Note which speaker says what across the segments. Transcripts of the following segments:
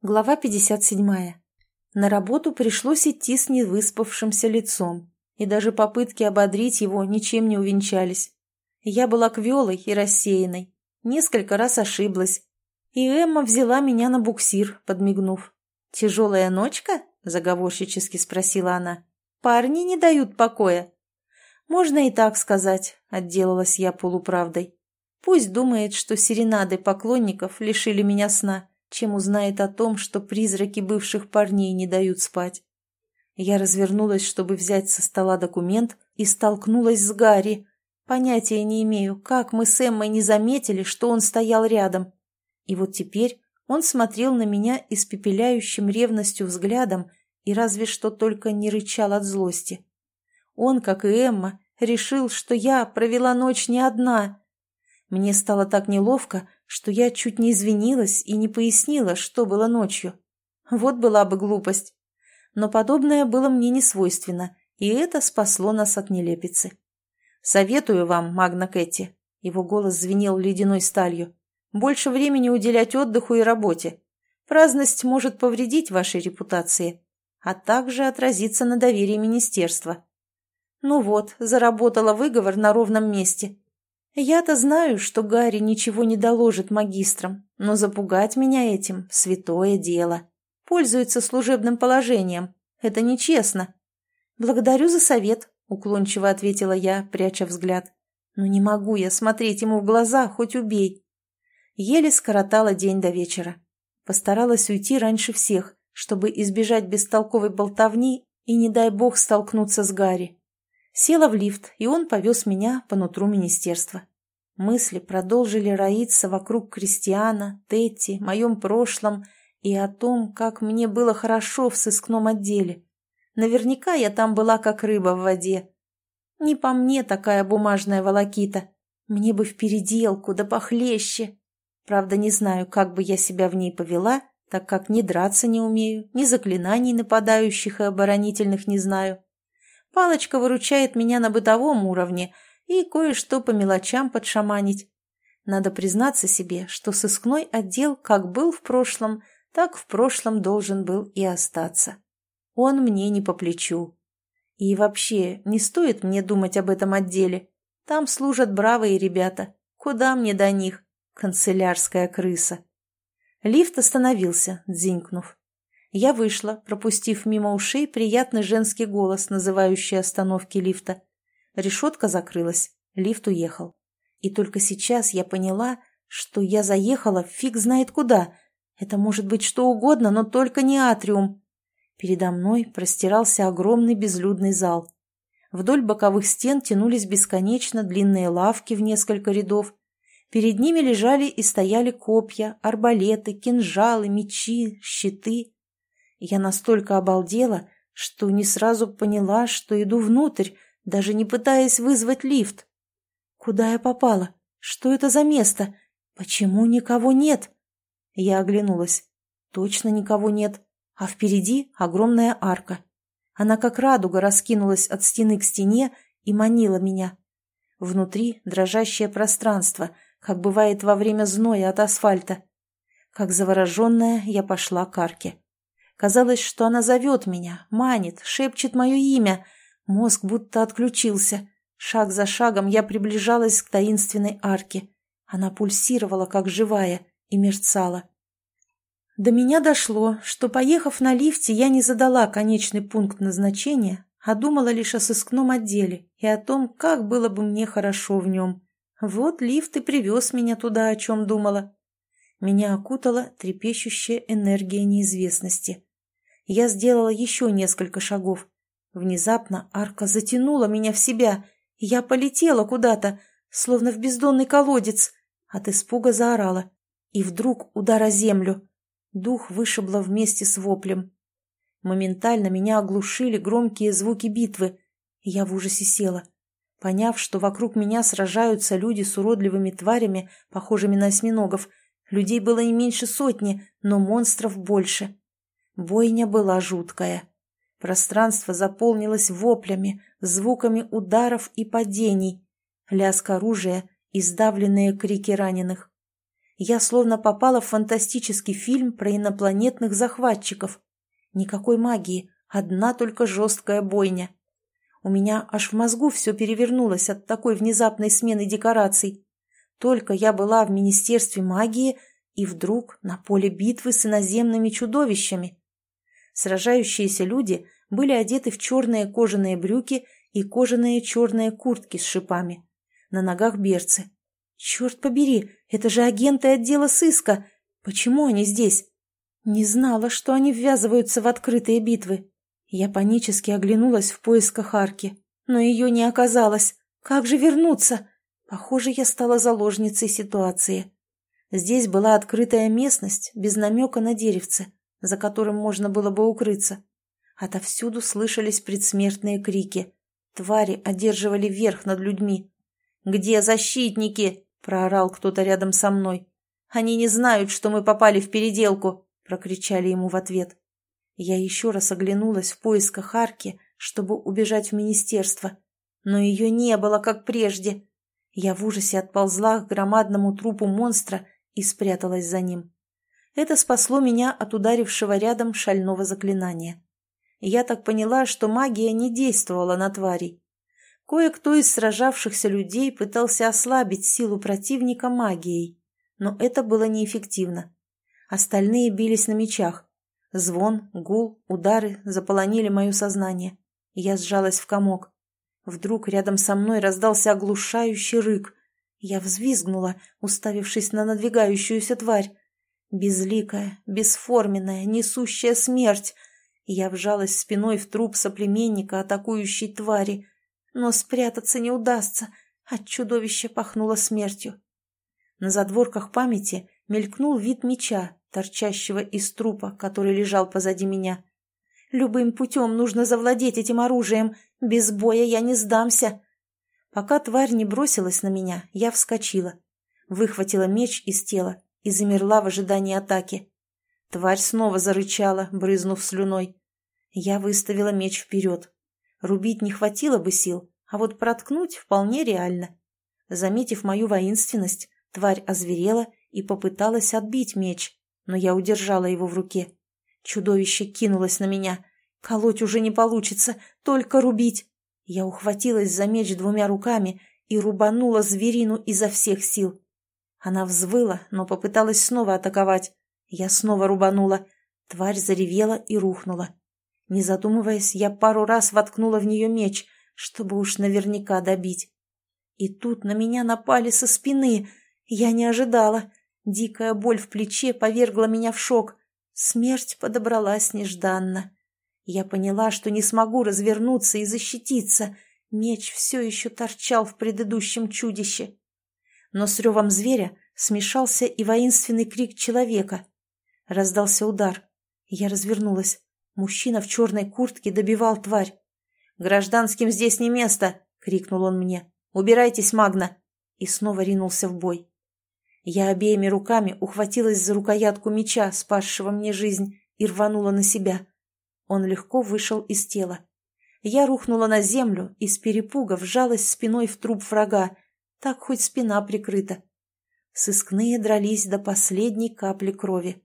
Speaker 1: Глава 57. На работу пришлось идти с невыспавшимся лицом, и даже попытки ободрить его ничем не увенчались. Я была квелой и рассеянной, несколько раз ошиблась, и Эмма взяла меня на буксир, подмигнув. «Тяжелая ночка?» – заговорщически спросила она. «Парни не дают покоя». «Можно и так сказать», – отделалась я полуправдой. «Пусть думает, что серенады поклонников лишили меня сна» чем узнает о том, что призраки бывших парней не дают спать. Я развернулась, чтобы взять со стола документ, и столкнулась с Гарри. Понятия не имею, как мы с Эммой не заметили, что он стоял рядом. И вот теперь он смотрел на меня испепеляющим ревностью взглядом и разве что только не рычал от злости. Он, как и Эмма, решил, что я провела ночь не одна. Мне стало так неловко, что я чуть не извинилась и не пояснила, что было ночью. Вот была бы глупость. Но подобное было мне не свойственно, и это спасло нас от нелепицы. «Советую вам, Магна Кэти», — его голос звенел ледяной сталью, «больше времени уделять отдыху и работе. Праздность может повредить вашей репутации, а также отразиться на доверии министерства». Ну вот, заработала выговор на ровном месте. Я-то знаю, что Гарри ничего не доложит магистрам, но запугать меня этим – святое дело. Пользуется служебным положением. Это нечестно. Благодарю за совет, уклончиво ответила я, пряча взгляд. Но не могу я смотреть ему в глаза, хоть убей. Еле скоротала день до вечера. Постаралась уйти раньше всех, чтобы избежать бестолковой болтовни и, не дай бог, столкнуться с Гарри. Села в лифт, и он повез меня по нутру министерства. Мысли продолжили роиться вокруг Кристиана, Тетти, моем прошлом и о том, как мне было хорошо в сыскном отделе. Наверняка я там была как рыба в воде. Не по мне такая бумажная волокита. Мне бы в переделку, да похлеще. Правда, не знаю, как бы я себя в ней повела, так как ни драться не умею, ни заклинаний нападающих и оборонительных не знаю. Палочка выручает меня на бытовом уровне и кое-что по мелочам подшаманить. Надо признаться себе, что сыскной отдел как был в прошлом, так в прошлом должен был и остаться. Он мне не по плечу. И вообще, не стоит мне думать об этом отделе. Там служат бравые ребята. Куда мне до них? Канцелярская крыса. Лифт остановился, дзинькнув. Я вышла, пропустив мимо ушей приятный женский голос, называющий остановки лифта. Решетка закрылась, лифт уехал. И только сейчас я поняла, что я заехала фиг знает куда. Это может быть что угодно, но только не атриум. Передо мной простирался огромный безлюдный зал. Вдоль боковых стен тянулись бесконечно длинные лавки в несколько рядов. Перед ними лежали и стояли копья, арбалеты, кинжалы, мечи, щиты. Я настолько обалдела, что не сразу поняла, что иду внутрь, даже не пытаясь вызвать лифт. Куда я попала? Что это за место? Почему никого нет? Я оглянулась. Точно никого нет. А впереди огромная арка. Она как радуга раскинулась от стены к стене и манила меня. Внутри дрожащее пространство, как бывает во время зноя от асфальта. Как завороженная я пошла к арке. Казалось, что она зовет меня, манит, шепчет мое имя. Мозг будто отключился. Шаг за шагом я приближалась к таинственной арке. Она пульсировала, как живая, и мерцала. До меня дошло, что, поехав на лифте, я не задала конечный пункт назначения, а думала лишь о сыскном отделе и о том, как было бы мне хорошо в нем. Вот лифт и привез меня туда, о чем думала. Меня окутала трепещущая энергия неизвестности. Я сделала еще несколько шагов. Внезапно арка затянула меня в себя, я полетела куда-то, словно в бездонный колодец. От испуга заорала. И вдруг удар о землю. Дух вышибло вместе с воплем. Моментально меня оглушили громкие звуки битвы. Я в ужасе села. Поняв, что вокруг меня сражаются люди с уродливыми тварями, похожими на осьминогов, людей было не меньше сотни, но монстров больше. Бойня была жуткая. Пространство заполнилось воплями, звуками ударов и падений, лязг оружия и сдавленные крики раненых. Я словно попала в фантастический фильм про инопланетных захватчиков. Никакой магии, одна только жесткая бойня. У меня аж в мозгу все перевернулось от такой внезапной смены декораций. Только я была в Министерстве магии, и вдруг на поле битвы с иноземными чудовищами. Сражающиеся люди были одеты в черные кожаные брюки и кожаные черные куртки с шипами. На ногах берцы. Черт побери, это же агенты отдела сыска. Почему они здесь? Не знала, что они ввязываются в открытые битвы. Я панически оглянулась в поисках арки, но ее не оказалось. Как же вернуться? Похоже, я стала заложницей ситуации. Здесь была открытая местность, без намека на деревце, за которым можно было бы укрыться. Отовсюду слышались предсмертные крики. Твари одерживали верх над людьми. «Где защитники?» — проорал кто-то рядом со мной. «Они не знают, что мы попали в переделку!» — прокричали ему в ответ. Я еще раз оглянулась в поисках арки, чтобы убежать в министерство. Но ее не было, как прежде. Я в ужасе отползла к громадному трупу монстра и спряталась за ним. Это спасло меня от ударившего рядом шального заклинания. Я так поняла, что магия не действовала на тварей. Кое-кто из сражавшихся людей пытался ослабить силу противника магией, но это было неэффективно. Остальные бились на мечах. Звон, гул, удары заполонили мое сознание. Я сжалась в комок. Вдруг рядом со мной раздался оглушающий рык. Я взвизгнула, уставившись на надвигающуюся тварь. Безликая, бесформенная, несущая смерть — я вжалась спиной в труп соплеменника атакующей твари, но спрятаться не удастся, от чудовища пахнуло смертью. На задворках памяти мелькнул вид меча, торчащего из трупа, который лежал позади меня. Любым путем нужно завладеть этим оружием, без боя я не сдамся. Пока тварь не бросилась на меня, я вскочила, выхватила меч из тела и замерла в ожидании атаки. Тварь снова зарычала, брызнув слюной. Я выставила меч вперед. Рубить не хватило бы сил, а вот проткнуть вполне реально. Заметив мою воинственность, тварь озверела и попыталась отбить меч, но я удержала его в руке. Чудовище кинулось на меня. Колоть уже не получится, только рубить. Я ухватилась за меч двумя руками и рубанула зверину изо всех сил. Она взвыла, но попыталась снова атаковать. Я снова рубанула. Тварь заревела и рухнула. Не задумываясь, я пару раз воткнула в нее меч, чтобы уж наверняка добить. И тут на меня напали со спины. Я не ожидала. Дикая боль в плече повергла меня в шок. Смерть подобралась нежданно. Я поняла, что не смогу развернуться и защититься. Меч все еще торчал в предыдущем чудище. Но с ревом зверя смешался и воинственный крик человека. Раздался удар. Я развернулась. Мужчина в черной куртке добивал тварь. «Гражданским здесь не место!» — крикнул он мне. «Убирайтесь, Магна!» И снова ринулся в бой. Я обеими руками ухватилась за рукоятку меча, спасшего мне жизнь, и рванула на себя. Он легко вышел из тела. Я рухнула на землю и с перепуга вжалась спиной в труп врага. Так хоть спина прикрыта. Сыскные дрались до последней капли крови.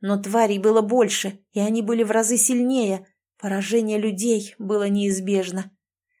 Speaker 1: Но тварей было больше, и они были в разы сильнее. Поражение людей было неизбежно.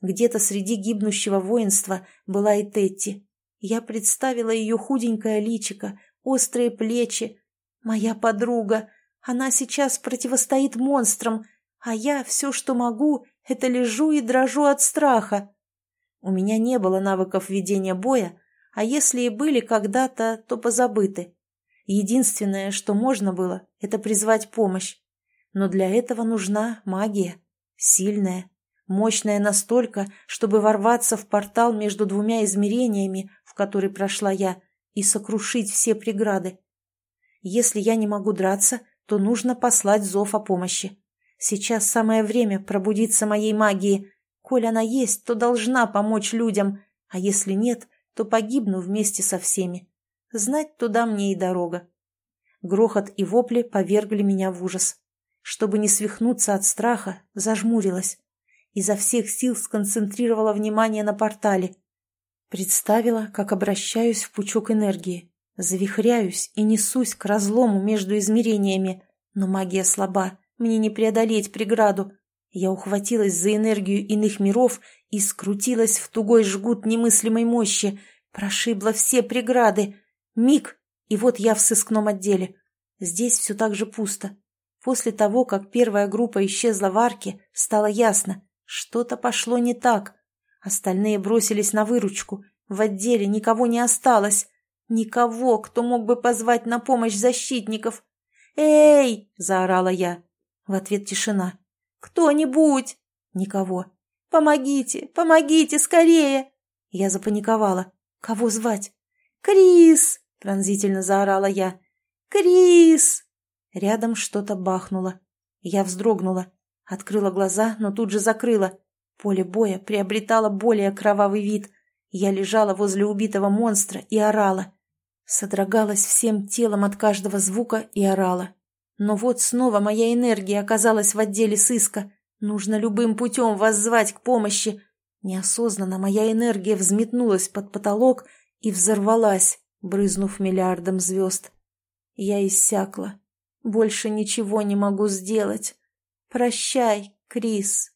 Speaker 1: Где-то среди гибнущего воинства была и Тетти. Я представила ее худенькое личико, острые плечи. Моя подруга. Она сейчас противостоит монстрам, а я все, что могу, это лежу и дрожу от страха. У меня не было навыков ведения боя, а если и были когда-то, то позабыты. Единственное, что можно было, это призвать помощь. Но для этого нужна магия. Сильная, мощная настолько, чтобы ворваться в портал между двумя измерениями, в который прошла я, и сокрушить все преграды. Если я не могу драться, то нужно послать зов о помощи. Сейчас самое время пробудиться моей магии. Коль она есть, то должна помочь людям, а если нет, то погибну вместе со всеми. Знать туда мне и дорога. Грохот и вопли повергли меня в ужас. Чтобы не свихнуться от страха, зажмурилась. Изо всех сил сконцентрировала внимание на портале. Представила, как обращаюсь в пучок энергии. Завихряюсь и несусь к разлому между измерениями, но магия слаба, мне не преодолеть преграду. Я ухватилась за энергию иных миров и скрутилась в тугой жгут немыслимой мощи, прошибла все преграды. Миг, и вот я в сыскном отделе. Здесь все так же пусто. После того, как первая группа исчезла в арке, стало ясно, что-то пошло не так. Остальные бросились на выручку. В отделе никого не осталось. Никого, кто мог бы позвать на помощь защитников. «Эй!» – заорала я. В ответ тишина. «Кто-нибудь!» «Никого!» «Помогите! Помогите! Скорее!» Я запаниковала. «Кого звать?» «Крис!» – пронзительно заорала я. «Крис!» Рядом что-то бахнуло. Я вздрогнула. Открыла глаза, но тут же закрыла. Поле боя приобретало более кровавый вид. Я лежала возле убитого монстра и орала. Содрогалась всем телом от каждого звука и орала. Но вот снова моя энергия оказалась в отделе сыска. Нужно любым путем воззвать к помощи. Неосознанно моя энергия взметнулась под потолок и взорвалась, брызнув миллиардом звезд. Я иссякла. Больше ничего не могу сделать. Прощай, Крис.